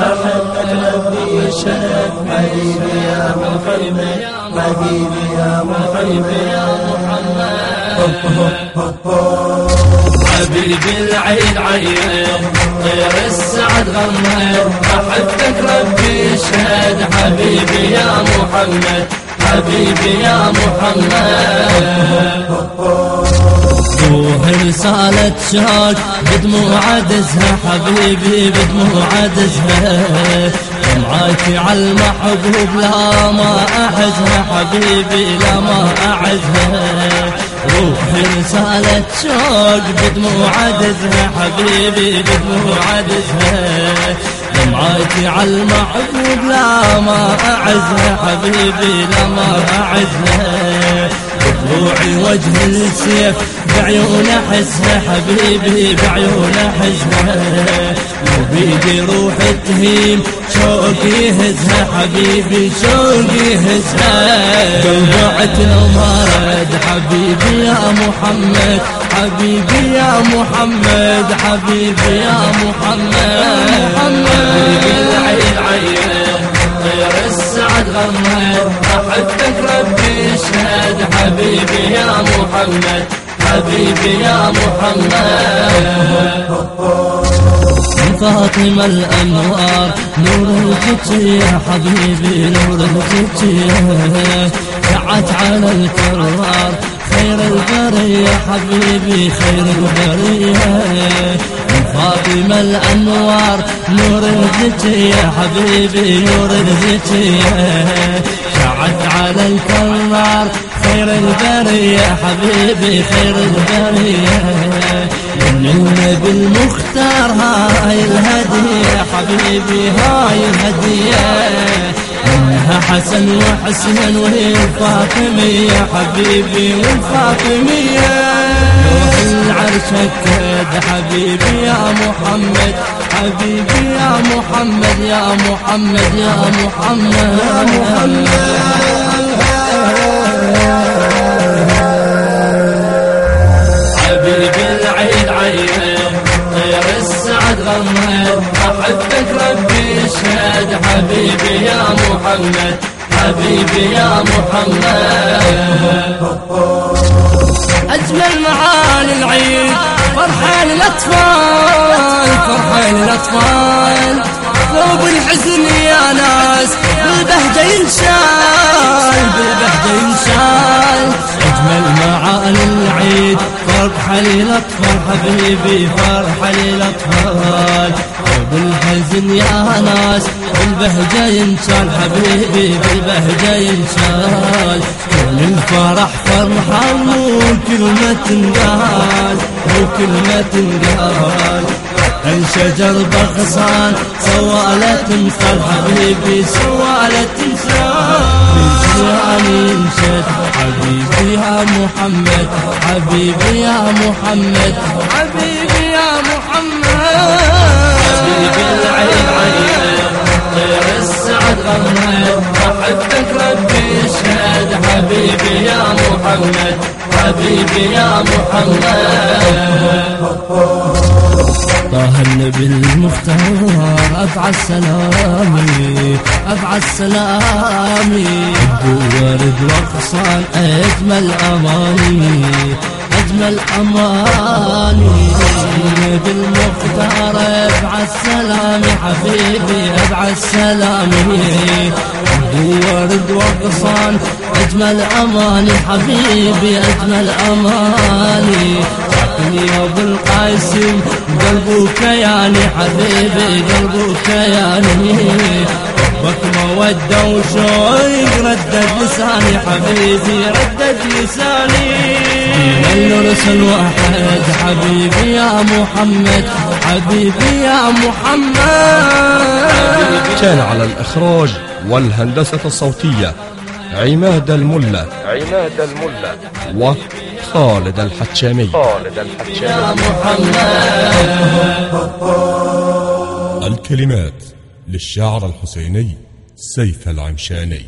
أحد قلبي يشهد حبيبي يا محمد حبيبي يا محمد حبيبي العين عين طير السعد غمر أحبك ربي يشهد حبيبي يا محمد حبيبي يا محمد. روح رسالة شاك بدموع عدزها حبيبي بدموع عدزها دمعتي على المحبوب لا ما أحزها حبيبي لا ما أعزها. روحي رسالة شوق بدموع عدزها حبيبي بدموع عدزها دمعتي على المحبوب لا ما أعزها حبيبي لا ما أعزها. بضلوعي وجه السيف بعيون احسها حبيبي بعيون احسها وبيدي روح تهيم شوقي يهزها حبيبي شوقي يهزها. قلبعت المرض حبيبي يا محمد حبيبي يا محمد حبيبي يا محمد. محمد محمد حبيبي يا محمد. فاطمة الأنوار نور الفتي يا حبيبي نور الفتي دعت على الكرار خير البرية حبيبي خير البرية. فاطمة الأنوار نور الفتي يا حبيبي نور الفتي شعت على الكرار خير البرية حبيبي خير البرية من النبي المختار هاي الهدية حبيبي هاي الهدية انها حسن وحسن وهي الفاطمية حبيبي والفاطمية العرش كد حبيبي يا محمد حبيبي يا محمد يا محمد يا محمد. يا محمد. غمد أحبك ربي يشهد حبيبي يا محمد حبيبي يا محمد. أجمل معاني العيد. فرحة للأطفال فرحة للأطفال ثوب الحزن يا ناس بالبهجة ينشال بالبهجة ينشال. أجمل معاني العيد فرحة للأطفال حبيبي فرحة للأطفال. وبالحزن يا ناس بالبهجة ينشال حبيبي بالبهجة ينشال. كل الفرح فرحان مو كلمة تنقال مو كلمة تنقال. الشجر بغصان سوالة تمثال حبيبي سوالة تمثال يعني انشد حبيبي يا محمد حبيبي يا محمد. حبيبي محمد حبيبي يا محمد. طه النبي المختار أبعى السلامي أبعى السلامي ورد وغصان أجمل أماني أجمل أماني. النبي المختار أبعى السلام حبيبي أبعى السلام ورد وغصان أجمل أماني حبيبي أجمل أماني. يا ابو القاسم قلبه كياني حبيبي قلبه كياني ربك مودة وشوق ردد لساني حبيبي ردد لساني. من الرسل واحد حبيبي يا محمد حبيبي يا محمد. كان على الإخراج والهندسة الصوتية. عماد الملا عماد الملا وخالد الحتشامي خالد الحتشامي يا محمد الكلمات للشاعر الحسيني سيف العمشاني.